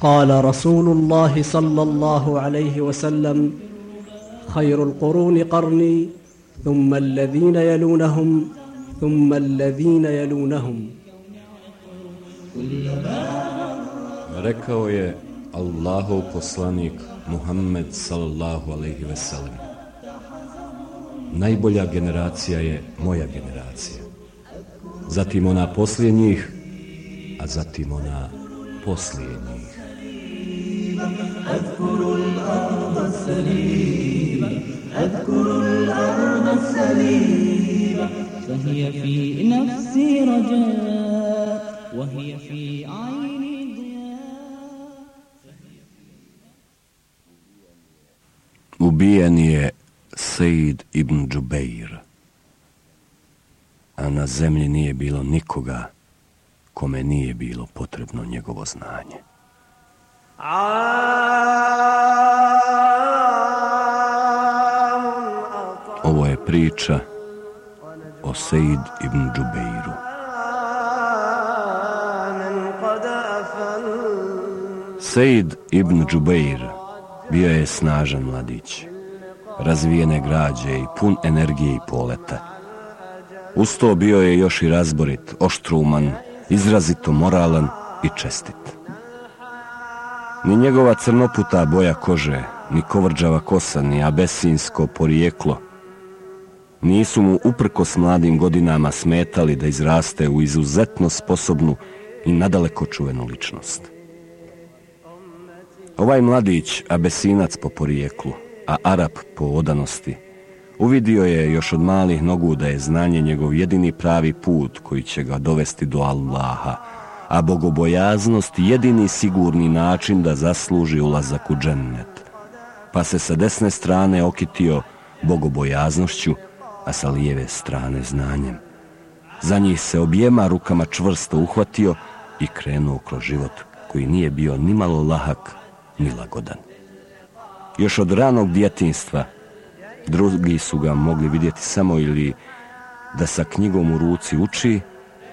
قال رسول الله صلى الله عليه وسلم خير القرون قرني ثم الذين يلونهم ثم الذين يلونهم Rekao je Allahov poslanik Muhammed sallallahu alaihi ve sellem. Najbolja generacija je moja generacija. Zatim ona poslije njih, a zatim ona poslije njih. أذكر الأرض السليمة أذكر الأرض السليمة فهي في نفسي رجاء وهي في عيني ضياء Ubijen je Sejid ibn Džubeir, a na zemlji nije bilo nikoga kome nije bilo potrebno njegovo znanje. Ovo je priča o Sejid ibn Džubeiru. Sejid ibn Džubeir bio je snažan mladić, razvijene građe i pun energije i poleta. Uz to bio je još i razborit, oštruman, izrazito moralan i čestit. Ni njegova crnoputa boja kože, ni kovrđava kosa, ni abesinsko porijeklo nisu mu uprko s mladim godinama smetali da izraste u izuzetno sposobnu i nadaleko čuvenu ličnost. Ovaj mladić, abesinac po porijeklu, a Arab po odanosti, uvidio je još od malih nogu da je znanje njegov jedini pravi put koji će ga dovesti do Allaha, a bogobojaznost jedini sigurni način da zasluži ulazak u džennet. Pa se sa desne strane okitio bogobojaznošću, a sa lijeve strane znanjem. Za njih se objema rukama čvrsto uhvatio i krenuo kroz život koji nije bio ni malo lahak ni lagodan. Još od ranog djetinstva drugi su ga mogli vidjeti samo ili da sa knjigom u ruci uči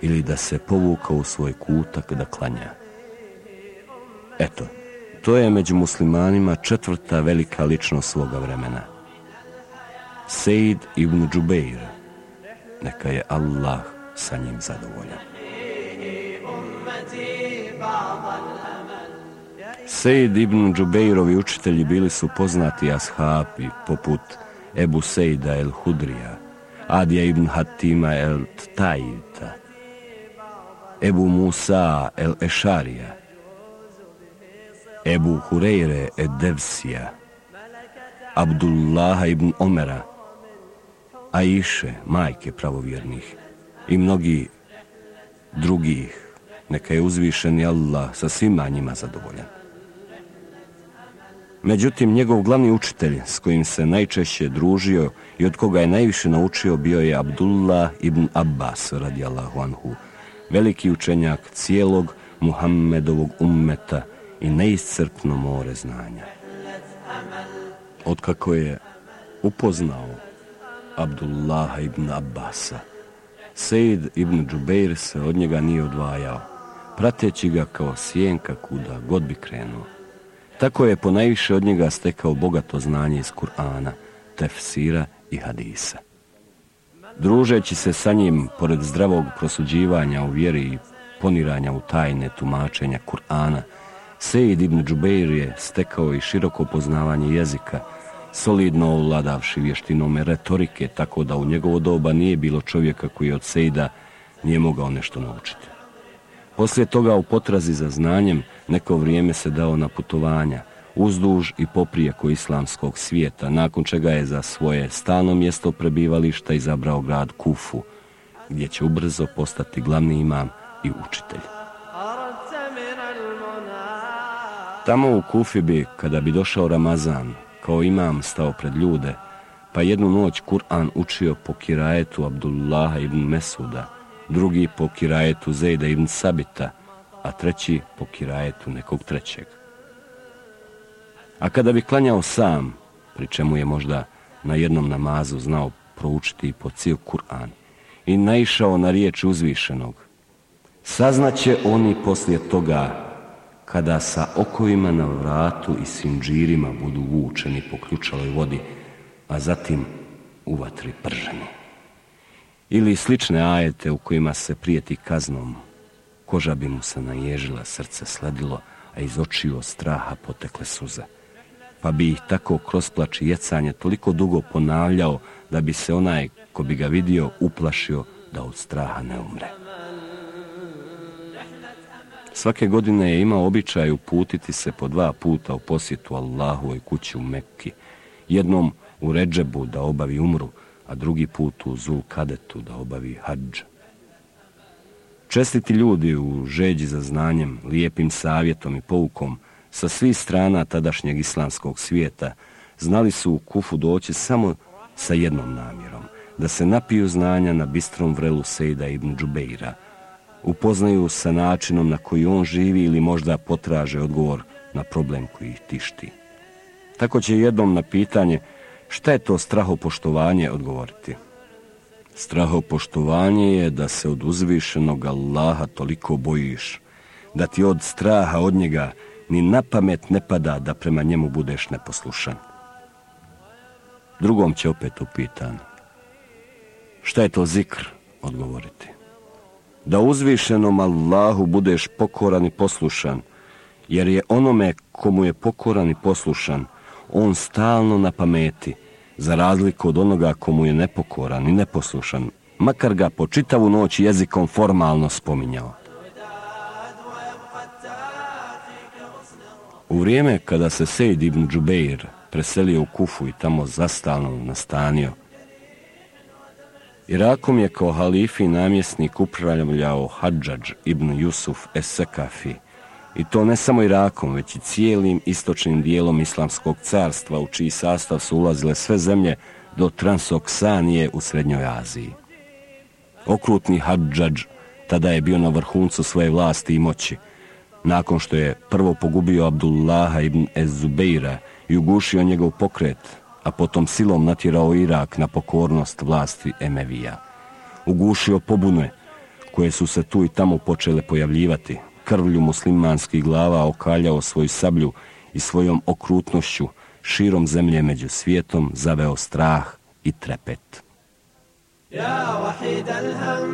ili da se povuka u svoj kutak da klanja. Eto, to je među muslimanima četvrta velika ličnost svoga vremena. Sejid ibn Džubeir, neka je Allah sa njim zadovoljan. Sejid ibn Džubeirovi učitelji bili su poznati ashabi poput Ebu Sejda el Hudrija, Adija ibn Hatima el Tajita, Ebu Musa el Ešarija, Ebu Hureyre ed Devsija, Abdullaha ibn Omera, Aiše, majke pravovjernih i mnogi drugih, neka je uzvišeni Allah sa svima njima zadovoljan. Međutim, njegov glavni učitelj s kojim se najčešće družio i od koga je najviše naučio bio je Abdullah ibn Abbas radijallahu anhu, veliki učenjak cijelog Muhammedovog ummeta i neiscrpno more znanja. Otkako je upoznao Abdullah ibn Abbasa, Sejid ibn Džubeir se od njega nije odvajao, prateći ga kao sjenka kuda god bi krenuo. Tako je ponajviše od njega stekao bogato znanje iz Kur'ana, tefsira i hadisa. Družeći se sa njim, pored zdravog prosuđivanja u vjeri i poniranja u tajne tumačenja Kur'ana, Sejid ibn Džubeir je stekao i široko poznavanje jezika, solidno ovladavši vještinome retorike, tako da u njegovo doba nije bilo čovjeka koji od Sejda nije mogao nešto naučiti. Poslije toga u potrazi za znanjem neko vrijeme se dao na putovanja, uzduž i poprijeko islamskog svijeta, nakon čega je za svoje stalno mjesto prebivališta izabrao grad Kufu, gdje će ubrzo postati glavni imam i učitelj. Tamo u Kufi bi, kada bi došao Ramazan, kao imam stao pred ljude, pa jednu noć Kur'an učio po kirajetu Abdullaha ibn Mesuda, drugi po kirajetu Zejda ibn Sabita, a treći po kirajetu nekog trećeg. A kada bi klanjao sam, pri čemu je možda na jednom namazu znao proučiti po cijel Kur'an i naišao na riječ uzvišenog, saznaće oni poslije toga kada sa okovima na vratu i sinđirima budu vučeni po ključaloj vodi, a zatim u vatri prženi. Ili slične ajete u kojima se prijeti kaznom, koža bi mu se naježila, srce sledilo, a iz očiju straha potekle suze. Pa bi ih tako kroz plač i jecanje toliko dugo ponavljao da bi se onaj ko bi ga vidio uplašio da od straha ne umre. Svake godine je imao običaj uputiti se po dva puta u posjetu Allahove kući u Mekki. Jednom u Ređebu da obavi umru, a drugi put u Zul Kadetu da obavi hađ. Čestiti ljudi u žeđi za znanjem, lijepim savjetom i poukom sa svih strana tadašnjeg islamskog svijeta znali su u Kufu doći samo sa jednom namjerom, da se napiju znanja na bistrom vrelu Sejda ibn Džubeira, upoznaju sa načinom na koji on živi ili možda potraže odgovor na problem koji ih tišti. Tako će jednom na pitanje šta je to strahopoštovanje odgovoriti. Strahopoštovanje je da se od uzvišenog Allaha toliko bojiš, da ti od straha od njega ni na pamet ne pada da prema njemu budeš neposlušan. Drugom će opet upitan. Šta je to zikr? Odgovoriti. Da uzvišenom Allahu budeš pokoran i poslušan, jer je onome komu je pokoran i poslušan, on stalno na pameti, za razliku od onoga komu je nepokoran i neposlušan, makar ga po čitavu noć jezikom formalno spominjao. U vrijeme kada se Sejd ibn Džubeir preselio u Kufu i tamo zastalno nastanio, Irakom je kao halifi namjesnik upravljao Hadžadž ibn Jusuf es-Sekafi, i to ne samo Irakom, već i cijelim istočnim dijelom islamskog carstva u čiji sastav su ulazile sve zemlje do Transoksanije u Srednjoj Aziji. Okrutni Hadžadž tada je bio na vrhuncu svoje vlasti i moći, nakon što je prvo pogubio Abdullaha ibn Ezubeira i ugušio njegov pokret, a potom silom natjerao Irak na pokornost vlasti Emevija. Ugušio pobune koje su se tu i tamo počele pojavljivati, krvlju muslimanskih glava okaljao svoju sablju i svojom okrutnošću širom zemlje među svijetom zaveo strah i trepet. Ja wahid alham,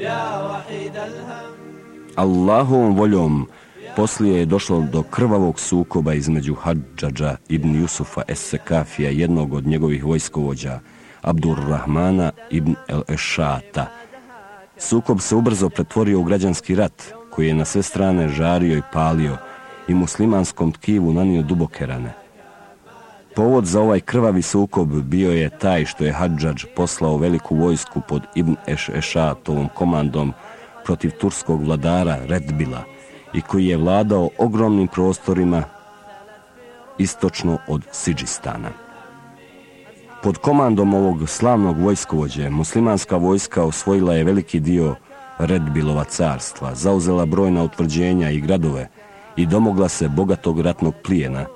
ja wahid alham. Allahovom voljom poslije je došlo do krvavog sukoba između Hadžadža ibn Jusufa Es-Sekafija, jednog od njegovih vojskovođa, Abdurrahmana ibn El-Ešata, Sukob se ubrzo pretvorio u građanski rat, koji je na sve strane žario i palio i muslimanskom tkivu nanio duboke rane. Povod za ovaj krvavi sukob bio je taj što je Hadžadž poslao veliku vojsku pod Ibn Eš Ešatovom komandom protiv turskog vladara Redbila i koji je vladao ogromnim prostorima istočno od Sidžistana. Pod komandom ovog slavnog vojskovođe, muslimanska vojska osvojila je veliki dio Redbilova carstva, zauzela brojna utvrđenja i gradove i domogla se bogatog ratnog plijena,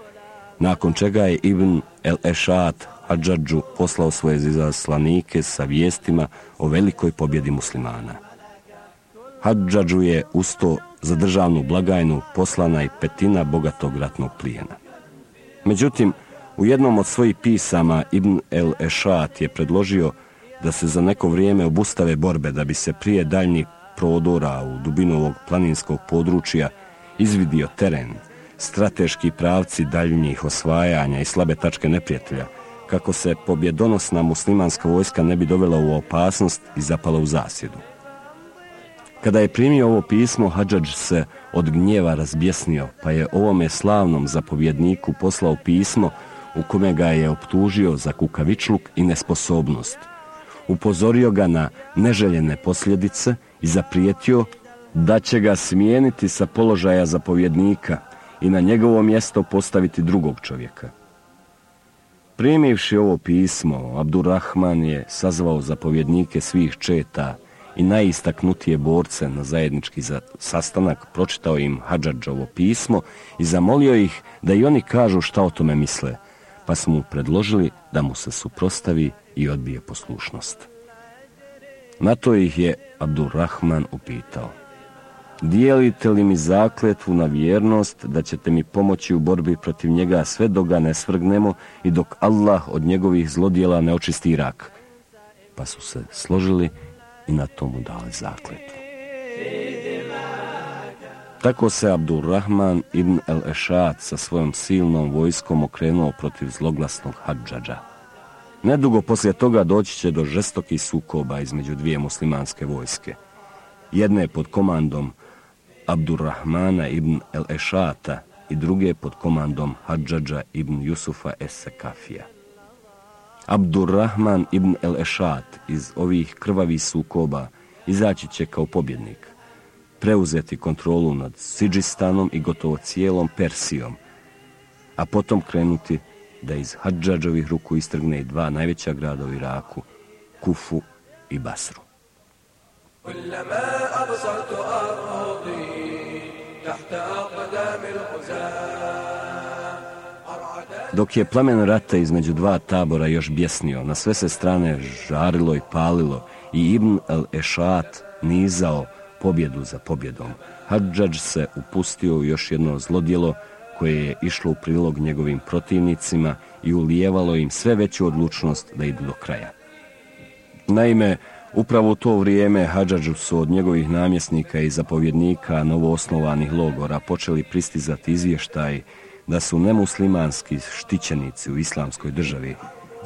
nakon čega je Ibn el-Ešat Hadžadžu poslao svoje zizaslanike sa vijestima o velikoj pobjedi muslimana. Hadžadžu je usto za državnu blagajnu poslana i petina bogatog ratnog plijena. Međutim, U jednom od svojih pisama Ibn el Ešat je predložio da se za neko vrijeme obustave borbe da bi se prije daljnjih prodora u dubinu ovog planinskog područja izvidio teren, strateški pravci daljnjih osvajanja i slabe tačke neprijatelja, kako se pobjedonosna muslimanska vojska ne bi dovela u opasnost i zapala u zasjedu. Kada je primio ovo pismo, Hadžadž se od gnjeva razbjesnio, pa je ovome slavnom zapovjedniku poslao pismo u kome ga je optužio za kukavičluk i nesposobnost. Upozorio ga na neželjene posljedice i zaprijetio da će ga smijeniti sa položaja zapovjednika i na njegovo mjesto postaviti drugog čovjeka. Primivši ovo pismo, Abdurrahman je sazvao zapovjednike svih četa i najistaknutije borce na zajednički za sastanak, pročitao im Hadžadžovo pismo i zamolio ih da i oni kažu šta o tome misle – pa su mu predložili da mu se suprostavi i odbije poslušnost. Na to ih je Abdurrahman upitao. Dijelite li mi zakletvu na vjernost da ćete mi pomoći u borbi protiv njega sve dok ga ne svrgnemo i dok Allah od njegovih zlodjela ne očisti Irak? Pa su se složili i i na tomu dali zakletvu. Tako se Abdurrahman ibn el-Ešad sa svojom silnom vojskom okrenuo protiv zloglasnog Hadžađa. Nedugo poslije toga doći će do žestokih sukoba između dvije muslimanske vojske. Jedne pod komandom Abdurrahmana ibn el-Ešata i druge pod komandom Hadžađa ibn Jusufa es-Sekafija. Abdurrahman ibn el-Ešat iz ovih krvavih sukoba izaći će kao pobjednik, preuzeti kontrolu nad Sidžistanom i gotovo cijelom Persijom, a potom krenuti da iz Hadžađovih ruku istrgne i dva najveća grada u Iraku, Kufu i Basru. Dok je plamen rata između dva tabora još bjesnio, na sve se strane žarilo i palilo i Ibn el-Ešat nizao pobjedu za pobjedom. Hadžađ se upustio u još jedno zlodjelo koje je išlo u prilog njegovim protivnicima i ulijevalo im sve veću odlučnost da idu do kraja. Naime, upravo u to vrijeme Hadžađu su od njegovih namjesnika i zapovjednika novoosnovanih logora počeli pristizati izvještaj da su nemuslimanski štićenici u islamskoj državi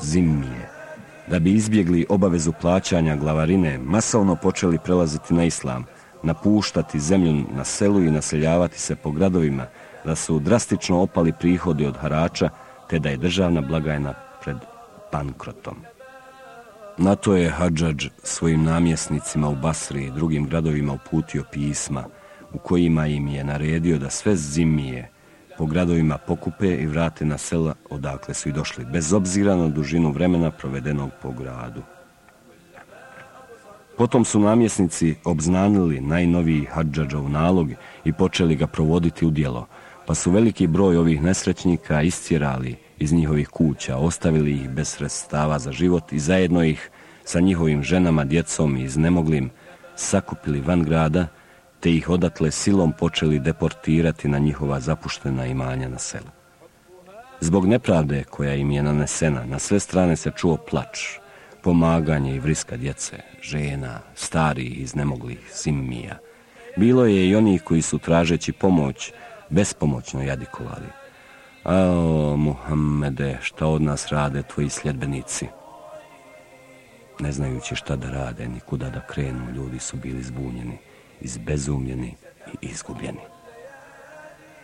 zimmije, da bi izbjegli obavezu plaćanja glavarine, masovno počeli prelaziti na islam, napuštati zemlju na selu i naseljavati se po gradovima, da su drastično opali prihodi od harača, te da je državna blagajna pred bankrotom. Na to je Hadžadž svojim namjesnicima u Basri i drugim gradovima uputio pisma, u kojima im je naredio da sve zimije po gradovima pokupe i vrate na sela odakle su i došli, bez obzira na dužinu vremena provedenog po gradu. Potom su namjesnici obznanili najnoviji Hadžadžov nalog i počeli ga provoditi u dijelo, pa su veliki broj ovih nesrećnika istjerali iz njihovih kuća, ostavili ih bez sredstava za život i zajedno ih sa njihovim ženama, djecom i iznemoglim sakupili van grada, te ih odatle silom počeli deportirati na njihova zapuštena imanja na selu. Zbog nepravde koja im je nanesena, na sve strane se čuo plač, pomaganje i vriska djece, žena, stari i iznemoglih simmija. Bilo je i onih koji su tražeći pomoć, bespomoćno jadikovali. Ao, Muhammede, šta od nas rade tvoji sljedbenici? Ne znajući šta da rade, ni kuda da krenu, ljudi su bili zbunjeni, izbezumljeni i izgubljeni.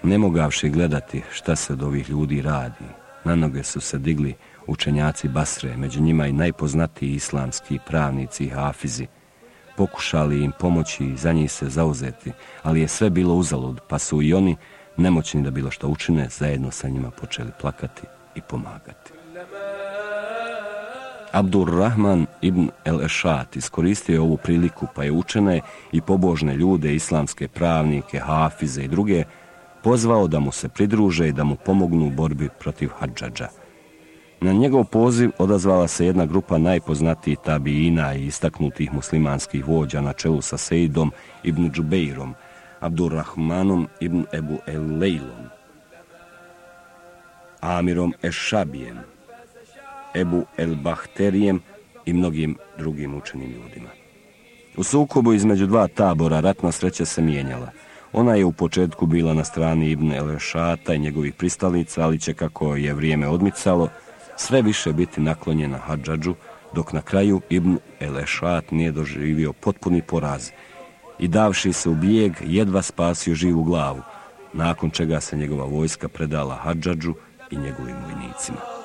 Ne mogavši gledati šta se od ovih ljudi radi, na noge su se digli učenjaci Basre, među njima i najpoznatiji islamski pravnici i hafizi, pokušali im pomoći i za njih se zauzeti, ali je sve bilo uzalud, pa su i oni, nemoćni da bilo što učine, zajedno sa njima počeli plakati i pomagati. Abdur Rahman ibn el-Ešat iskoristio je ovu priliku pa je učene i pobožne ljude, islamske pravnike, hafize i druge, pozvao da mu se pridruže i da mu pomognu u borbi protiv Hadžadža. Na njegov poziv odazvala se jedna grupa najpoznatijih tabijina i istaknutih muslimanskih vođa na čelu sa Sejdom ibn Džubeirom, Abdurrahmanom ibn Ebu El-Lejlom, Amirom Ešabijem, Ebu El-Bahterijem i mnogim drugim učenim ljudima. U sukobu između dva tabora ratna sreća se mijenjala. Ona je u početku bila na strani Ibn El-Ešata i njegovih pristalica, ali će kako je vrijeme odmicalo, sve više biti naklonjena Hadžadžu, dok na kraju Ibn Elešat nije doživio potpuni poraz i davši se u bijeg jedva spasio živu glavu, nakon čega se njegova vojska predala Hadžadžu i njegovim vojnicima.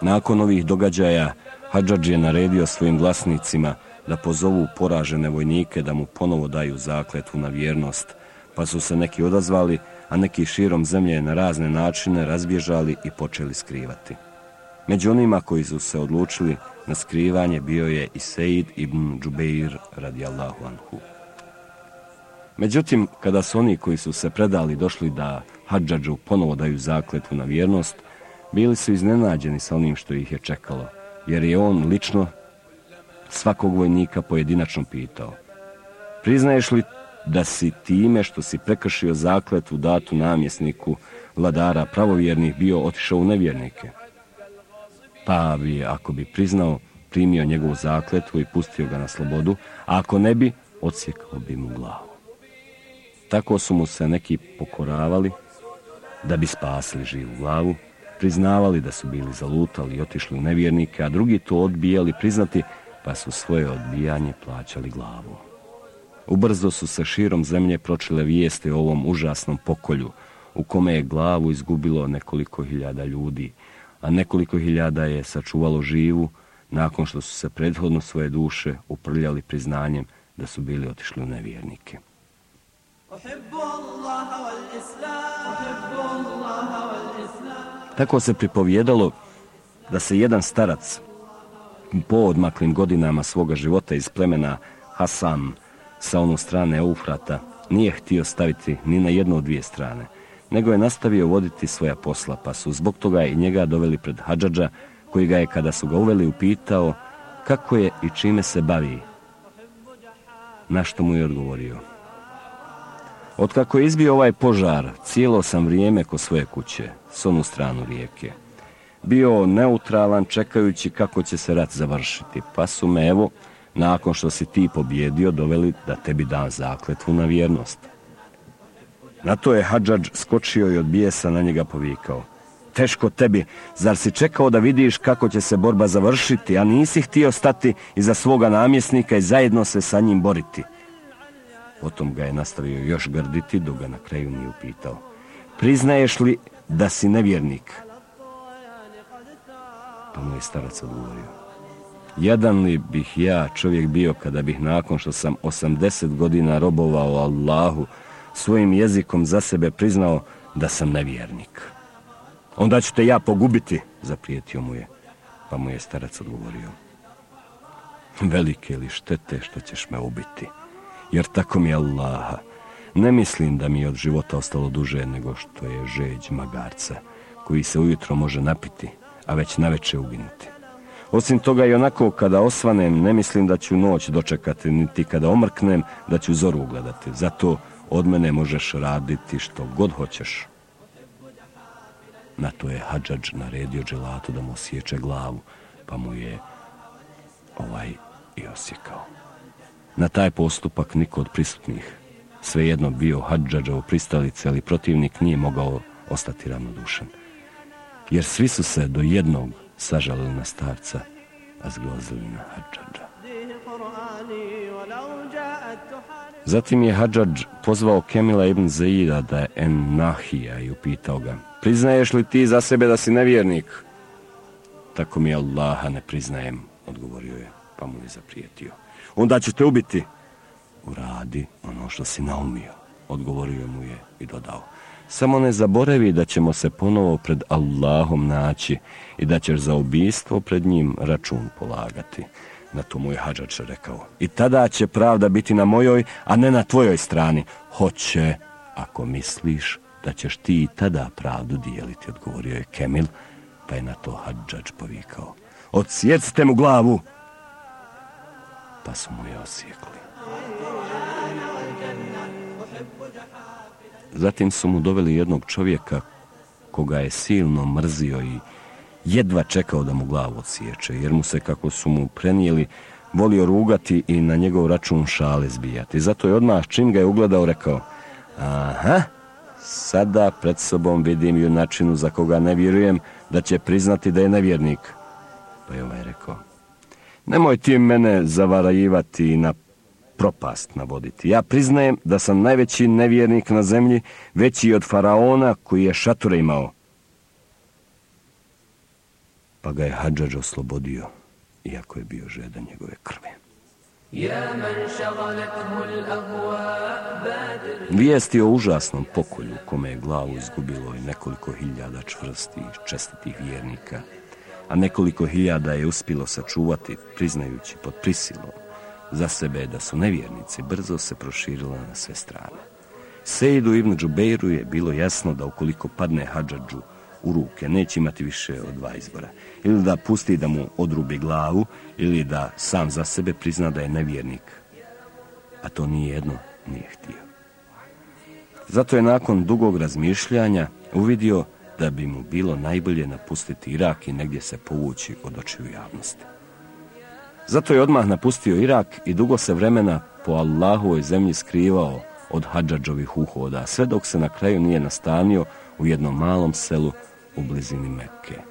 Nakon ovih događaja, Hadžađ je naredio svojim vlasnicima da pozovu poražene vojnike da mu ponovo daju zakletvu na vjernost, pa su se neki odazvali, a neki širom zemlje na razne načine razbježali i počeli skrivati. Među onima koji su se odlučili na skrivanje bio je i Sejid ibn Džubeir radijallahu anhu. Međutim, kada su oni koji su se predali došli da Hadžadžu ponovo daju zakletvu na vjernost, bili su iznenađeni sa onim što ih je čekalo, jer je on lično svakog vojnika pojedinačno pitao Priznaješ li da si time što si prekršio zakletvu datu namjesniku vladara pravovjernih bio otišao u nevjernike? Pa bi, ako bi priznao, primio njegovu zakletvu i pustio ga na slobodu, a ako ne bi, odsjekao bi mu glavu. Tako su mu se neki pokoravali da bi spasili živu glavu, priznavali da su bili zalutali i otišli u nevjernike, a drugi to odbijali priznati, pa su svoje odbijanje plaćali glavu. Ubrzo su se širom zemlje pročile vijeste o ovom užasnom pokolju, u kome je glavu izgubilo nekoliko hiljada ljudi, a nekoliko hiljada je sačuvalo živu, nakon što su se prethodno svoje duše uprljali priznanjem da su bili otišli u nevjernike. Tako se pripovjedalo da se jedan starac po odmaklim godinama svoga života iz plemena Hasan sa onu strane Eufrata nije htio staviti ni na jednu od dvije strane, nego je nastavio voditi svoja posla, pa su zbog toga i njega doveli pred Hadžadža, koji ga je kada su ga uveli upitao kako je i čime se bavi. Na što mu je odgovorio. Otkako je izbio ovaj požar, cijelo sam vrijeme ko svoje kuće, s onu stranu rijeke. Bio neutralan čekajući kako će se rat završiti, pa su me evo, nakon što si ti pobjedio, doveli da tebi dan zakletvu na vjernost. Na to je Hadžadž skočio i od bijesa na njega povikao. Teško tebi, zar si čekao da vidiš kako će se borba završiti, a nisi htio stati iza svoga namjesnika i zajedno se sa njim boriti? Potom ga je nastavio još grditi, dok ga na kraju nije upitao. Priznaješ li da si nevjernik? Pa mu je starac odgovorio. Jedan li bih ja čovjek bio kada bih nakon što sam 80 godina robovao Allahu, svojim jezikom za sebe priznao da sam nevjernik. Onda ću te ja pogubiti, zaprijetio mu je, pa mu je starac odgovorio. Velike li štete što ćeš me ubiti, jer tako mi je Allaha. Ne mislim da mi je od života ostalo duže nego što je žeđ magarca, koji se ujutro može napiti, a već naveče uginuti. Osim toga i onako kada osvanem, ne mislim da ću noć dočekati, niti kada omrknem da ću zoru ugledati. Zato od mene možeš raditi što god hoćeš. Na to je Hadžadž naredio dželatu da mu sječe glavu, pa mu je ovaj i osjekao. Na taj postupak niko od prisutnih, svejedno bio Hadžadžov pristalice, ali protivnik nije mogao ostati ravnodušan. Jer svi su se do jednog sažalili na starca, a zglazili na Hadžađa. Zatim je Hadžađ pozvao Kemila ibn Zaida da je en nahija i upitao ga, priznaješ li ti za sebe da si nevjernik? Tako mi Allaha ne priznajem, odgovorio je, pa mu je zaprijetio. Onda ću te ubiti. Uradi ono što si naumio, odgovorio mu je i dodao. Samo ne zaboravi da ćemo se ponovo pred Allahom naći i da ćeš za ubijstvo pred njim račun polagati. Na to mu je Hadžač rekao. I tada će pravda biti na mojoj, a ne na tvojoj strani. Hoće, ako misliš da ćeš ti i tada pravdu dijeliti, odgovorio je Kemil, pa je na to Hadžač povikao. Odsjecite mu glavu! Pa su mu je osjekli. Zatim su mu doveli jednog čovjeka koga je silno mrzio i jedva čekao da mu glavu odsječe, jer mu se, kako su mu prenijeli, volio rugati i na njegov račun šale zbijati. Zato je odmah čim ga je ugledao rekao, aha, sada pred sobom vidim junačinu za koga ne vjerujem da će priznati da je nevjernik. Pa je ovaj rekao, nemoj ti mene zavarajivati i na propast navoditi. Ja priznajem da sam najveći nevjernik na zemlji, veći od faraona koji je šature imao. Pa ga je Hadžađ oslobodio, iako je bio žedan njegove krve. Vijesti o užasnom pokolju kome je glavu izgubilo i nekoliko hiljada čvrstih, čestitih vjernika, a nekoliko hiljada je uspilo sačuvati, priznajući pod prisilom, za sebe da su nevjernici, brzo se proširila na sve strane. Sejdu ibn Džubeiru je bilo jasno da ukoliko padne Hadžadžu u ruke, neće imati više od dva izbora. Ili da pusti da mu odrubi glavu, ili da sam za sebe prizna da je nevjernik. A to nije jedno nije htio. Zato je nakon dugog razmišljanja uvidio da bi mu bilo najbolje napustiti Irak i negdje se povući od očiju javnosti. Zato je odmah napustio Irak i dugo se vremena po Allahovoj zemlji skrivao od hađađovih uhoda, sve dok se na kraju nije nastanio u jednom malom selu u blizini Mekke.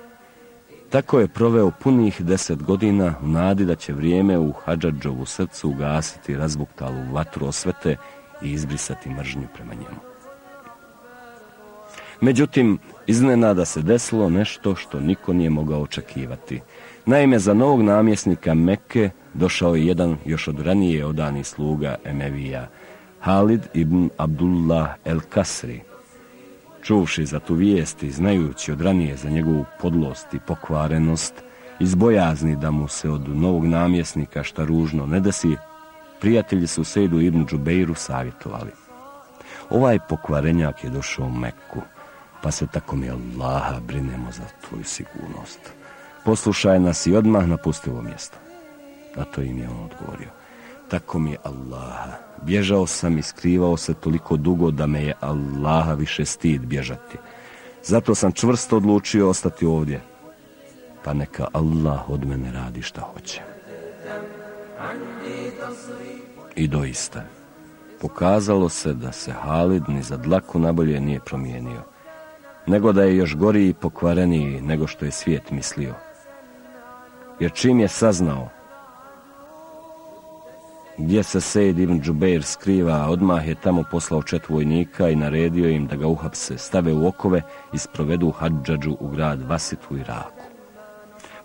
Tako je proveo punih deset godina u nadi da će vrijeme u Hadžadžovu srcu ugasiti razbuktalu vatru osvete i izbrisati mržnju prema njemu. Međutim, iznenada se desilo nešto što niko nije mogao očekivati. Naime, za novog namjesnika Mekke došao je jedan još od ranije odani sluga Emevija, Halid ibn Abdullah el Kasri. Čuvši za tu vijest i znajući od ranije za njegovu podlost i pokvarenost, izbojazni da mu se od novog namjesnika šta ružno ne desi, prijatelji su Sejdu ibn Džubeiru savjetovali. Ovaj pokvarenjak je došao u Mekku, pa se tako mi Allaha brinemo za tvoju sigurnost. Poslušaj nas i odmah napusti ovo mjesto. Na to im je on odgovorio. Tako mi je Allaha. Bježao sam i skrivao se toliko dugo da me je Allaha više stid bježati. Zato sam čvrsto odlučio ostati ovdje. Pa neka Allah od mene radi šta hoće. I doista, pokazalo se da se Halid ni za dlaku nabolje nije promijenio, nego da je još gori i pokvareniji nego što je svijet mislio. Jer čim je saznao gdje se Sejid ibn Džubeir skriva, odmah je tamo poslao čet vojnika i naredio im da ga uhapse, stave u okove i sprovedu Hadžadžu u grad Vasit u Iraku.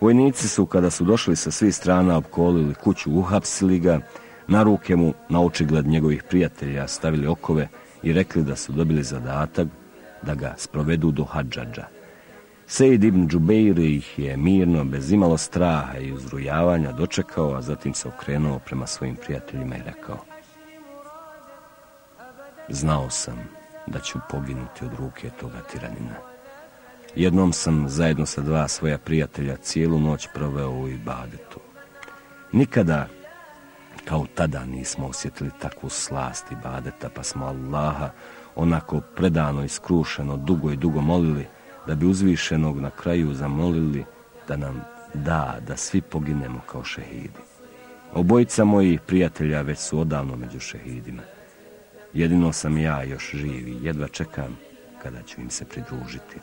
Vojnici su, kada su došli sa svih strana, opkolili kuću, uhapsili ga, na ruke mu, na očigled njegovih prijatelja, stavili okove i rekli da su dobili zadatak da ga sprovedu do Hadžadža. Sejid ibn Džubeir ih je mirno, bez imalo straha i uzrujavanja dočekao, a zatim se okrenuo prema svojim prijateljima i rekao Znao sam da ću poginuti od ruke toga tiranina. Jednom sam zajedno sa dva svoja prijatelja cijelu noć proveo u Ibadetu. Nikada kao tada nismo osjetili takvu slast Ibadeta, pa smo Allaha onako predano i skrušeno, dugo i dugo molili, da bi uzvišenog na kraju zamolili da nam da da svi poginemo kao šehidi. Obojica mojih prijatelja već su odavno među šehidima. Jedino sam ja još živ i jedva čekam kada ću im se pridružiti.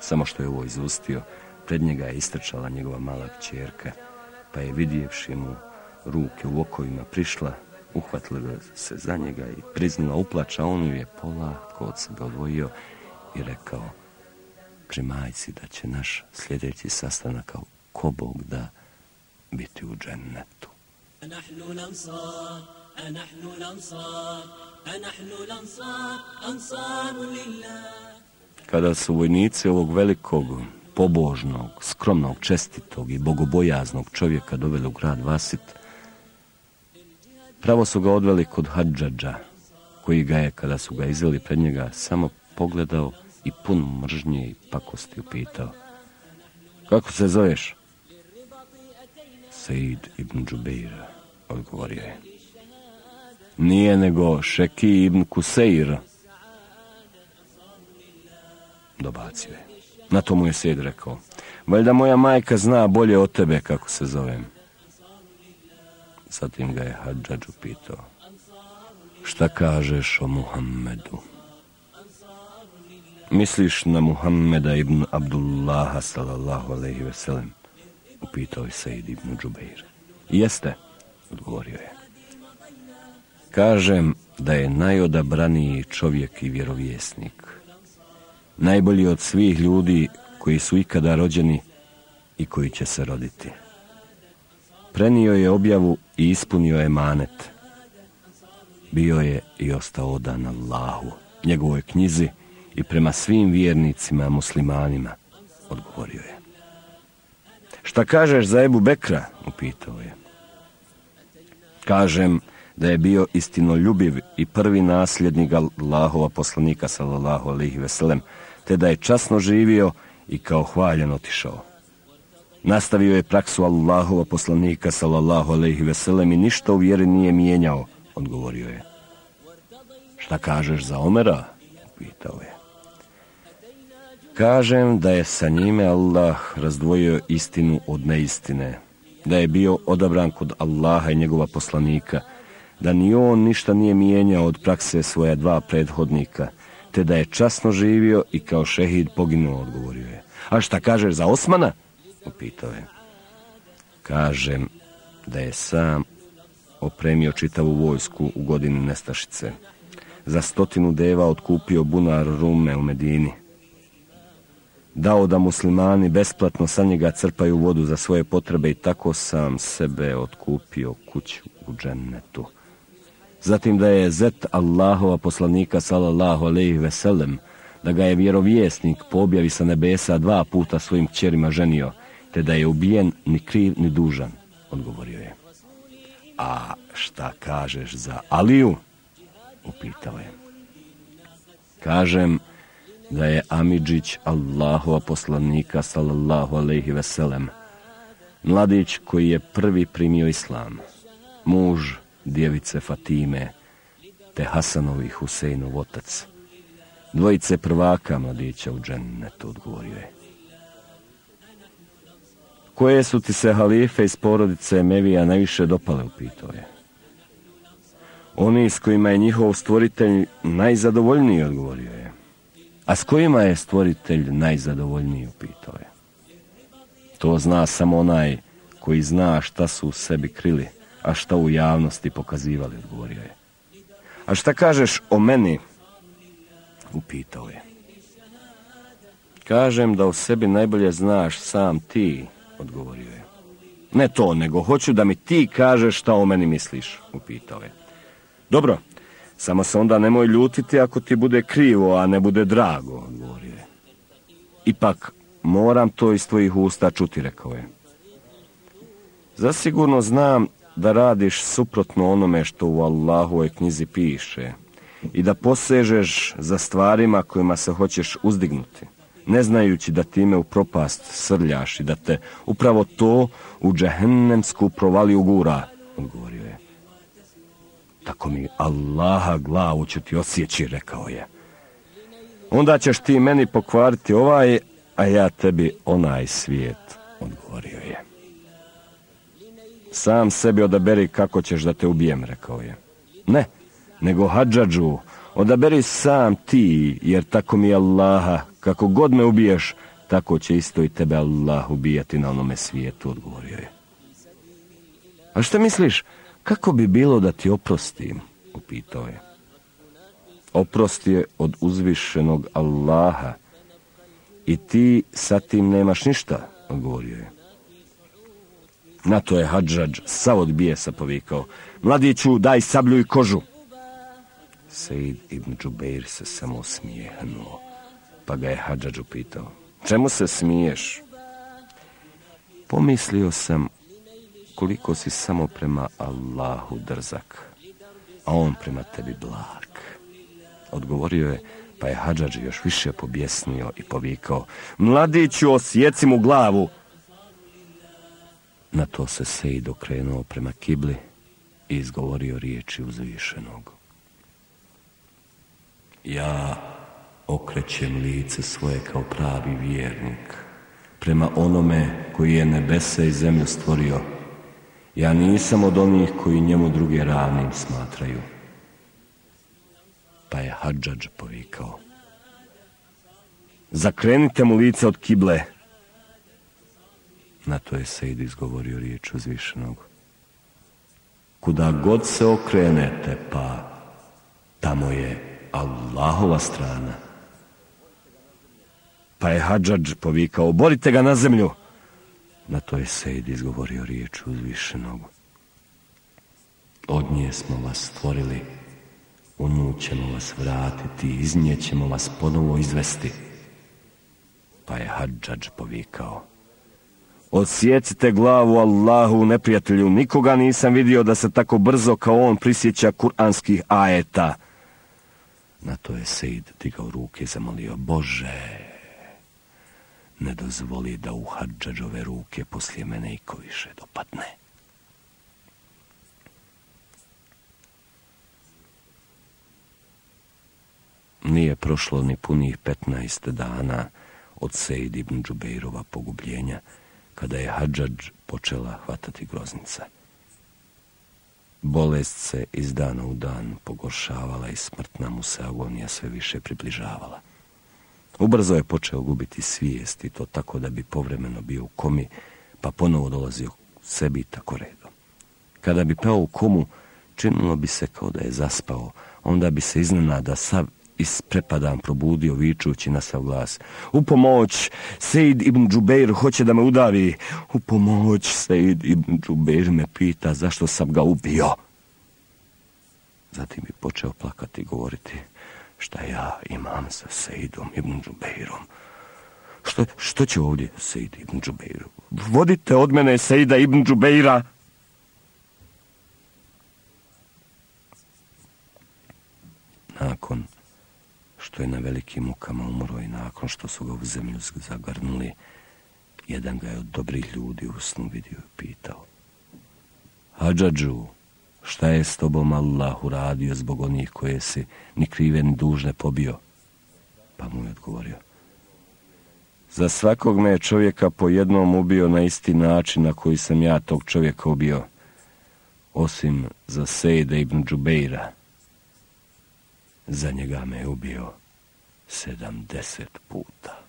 Samo što je ovo izustio, pred njega je istrčala njegova mala kćerka, pa je vidjevši mu ruke u okovima prišla, uhvatila se za njega i priznala uplača, on ju je polako od sebe odvojio i rekao pri majci da će naš sljedeći sastanak kao ko Bog da biti u džennetu. Kada su vojnici ovog velikog, pobožnog, skromnog, čestitog i bogobojaznog čovjeka doveli u grad Vasit, pravo su ga odveli kod Hadžadža, koji ga je, kada su ga izveli pred njega, samo pogledao i pun mržnje i pakosti upitao. Kako se zoveš? Said ibn Džubeira, odgovorio je. Nije nego Šeki ibn Kuseir. Dobacio je. Na to mu je Said rekao. Valjda moja majka zna bolje od tebe kako se zovem. Zatim ga je Hadžađ upitao. Šta kažeš o Muhammedu? Misliš na Muhammeda ibn Abdullaha sallallahu alaihi veselem? Upitao je Sejid ibn Džubeir. Jeste, odgovorio je. Kažem da je najodabraniji čovjek i vjerovjesnik. Najbolji od svih ljudi koji su ikada rođeni i koji će se roditi. Prenio je objavu i ispunio je manet. Bio je i ostao odan Allahu, njegovoj knjizi, i prema svim vjernicima muslimanima, odgovorio je. Šta kažeš za Ebu Bekra, upitao je. Kažem da je bio istino ljubiv i prvi nasljednik Allahova poslanika, sallallahu alihi veselem, te da je časno živio i kao hvaljen otišao. Nastavio je praksu Allahova poslanika, sallallahu alaihi veselem, i ništa u vjeri nije mijenjao, odgovorio je. Šta kažeš za Omera? Pitao je. Kažem da je sa njime Allah razdvojio istinu od neistine, da je bio odabran kod Allaha i njegova poslanika, da ni on ništa nije mijenjao od prakse svoja dva prethodnika, te da je časno živio i kao šehid poginuo, odgovorio je. A šta kažeš za Osmana? Upitao je. Kažem da je sam opremio čitavu vojsku u godini Nestašice. Za stotinu deva otkupio bunar rume u Medini. Dao da muslimani besplatno sa njega crpaju vodu za svoje potrebe i tako sam sebe otkupio kuću u džennetu. Zatim da je zet Allahova poslanika sallallahu alaihi veselem, da ga je vjerovjesnik po objavi sa nebesa dva puta svojim kćerima ženio, te da je ubijen ni kriv ni dužan, odgovorio je. A šta kažeš za Aliju? Upitao je. Kažem da je Amidžić Allahova poslanika sallallahu alaihi veselem, mladić koji je prvi primio islam, muž djevice Fatime, te Hasanovi Huseinov otac. Dvojice prvaka mladića u džennetu, odgovorio je. Koje su ti se halife iz porodice Mevija najviše dopale, upitao je. Oni s kojima je njihov stvoritelj najzadovoljniji, odgovorio je. A s kojima je stvoritelj najzadovoljniji, upitao je. To zna samo onaj koji zna šta su u sebi krili, a šta u javnosti pokazivali, odgovorio je. A šta kažeš o meni? Upitao je. Kažem da u sebi najbolje znaš sam ti, odgovorio je. Ne to, nego hoću da mi ti kažeš šta o meni misliš, upitao je. Dobro, samo se onda nemoj ljutiti ako ti bude krivo, a ne bude drago, odgovorio je. Ipak, moram to iz tvojih usta čuti, rekao je. Zasigurno znam da radiš suprotno onome što u Allahovoj knjizi piše i da posežeš za stvarima kojima se hoćeš uzdignuti, ne znajući da time u propast srljaš i da te upravo to u džehennemsku provali gura, odgovorio je. Tako mi Allaha glavu ću ti osjeći, rekao je. Onda ćeš ti meni pokvariti ovaj, a ja tebi onaj svijet, odgovorio je. Sam sebi odaberi kako ćeš da te ubijem, rekao je. Ne, nego hađađu, odaberi sam ti, jer tako mi Allaha, kako god me ubiješ, tako će isto i tebe Allah ubijati na onome svijetu, odgovorio je. A šta misliš, kako bi bilo da ti oprostim, upitao je. Oprost je od uzvišenog Allaha i ti sa tim nemaš ništa, odgovorio je. Na to je Hadžadž sav od bijesa povikao. Mladiću, daj sablju i kožu. Sejid ibn Džubeir se samo smijehnuo, pa ga je Hadžađ upitao. Čemu se smiješ? Pomislio sam koliko si samo prema Allahu drzak, a on prema tebi blag. Odgovorio je, pa je Hadžađ još više pobjesnio i povikao. Mladiću, osjeci mu glavu. Na to se Sejid okrenuo prema kibli i izgovorio riječi uzvišenog. Ja okrećem lice svoje kao pravi vjernik prema onome koji je nebesa i zemlju stvorio. Ja nisam od onih koji njemu druge ravnim smatraju. Pa je Hadžadž povikao. Zakrenite mu lice od kible, Na to je Sejd izgovorio riječ uzvišenog. Kuda god se okrenete, pa tamo je Allahova strana. Pa je Hadžadž povikao, borite ga na zemlju. Na to je Sejd izgovorio riječ uzvišenog. Od nje smo vas stvorili, u nju ćemo vas vratiti, iz nje ćemo vas ponovo izvesti. Pa je Hadžadž povikao, Odsjecite glavu Allahu neprijatelju, nikoga nisam vidio da se tako brzo kao on prisjeća kuranskih ajeta. Na to je Sejd digao ruke i zamolio, Bože, ne dozvoli da u hađađove ruke poslije mene i ko više dopadne. Nije prošlo ni punih 15 dana od Sejid ibn Džubeirova pogubljenja, kada je Hadžadž počela hvatati groznica. Bolest se iz dana u dan pogoršavala i smrtna mu se agonija sve više približavala. Ubrzo je počeo gubiti svijest i to tako da bi povremeno bio u komi, pa ponovo dolazio sebi tako redom. Kada bi pao u komu, činilo bi se kao da je zaspao, onda bi se iznenada sav isprepadan probudio vičući na sav glas. U pomoć, Sejid ibn Džubeir hoće da me udavi. U pomoć, Sejid ibn Džubeir me pita zašto sam ga ubio. Zatim bi počeo plakati i govoriti šta ja imam sa Sejidom ibn Džubeirom. Što, što će ovdje Sejid ibn Džubeir? Vodite od mene Sejida ibn Džubeira. Nakon što je na velikim mukama umro i nakon što su ga u zemlju zagrnuli, jedan ga je od dobrih ljudi u snu vidio i pitao. Hadžadžu, šta je s tobom Allah uradio zbog onih koje si ni krive ni dužne pobio? Pa mu je odgovorio. Za svakog me je čovjeka po jednom ubio na isti način na koji sam ja tog čovjeka ubio, osim za Sejda ibn Džubeira. Za njega me je ubio sedamdeset puta.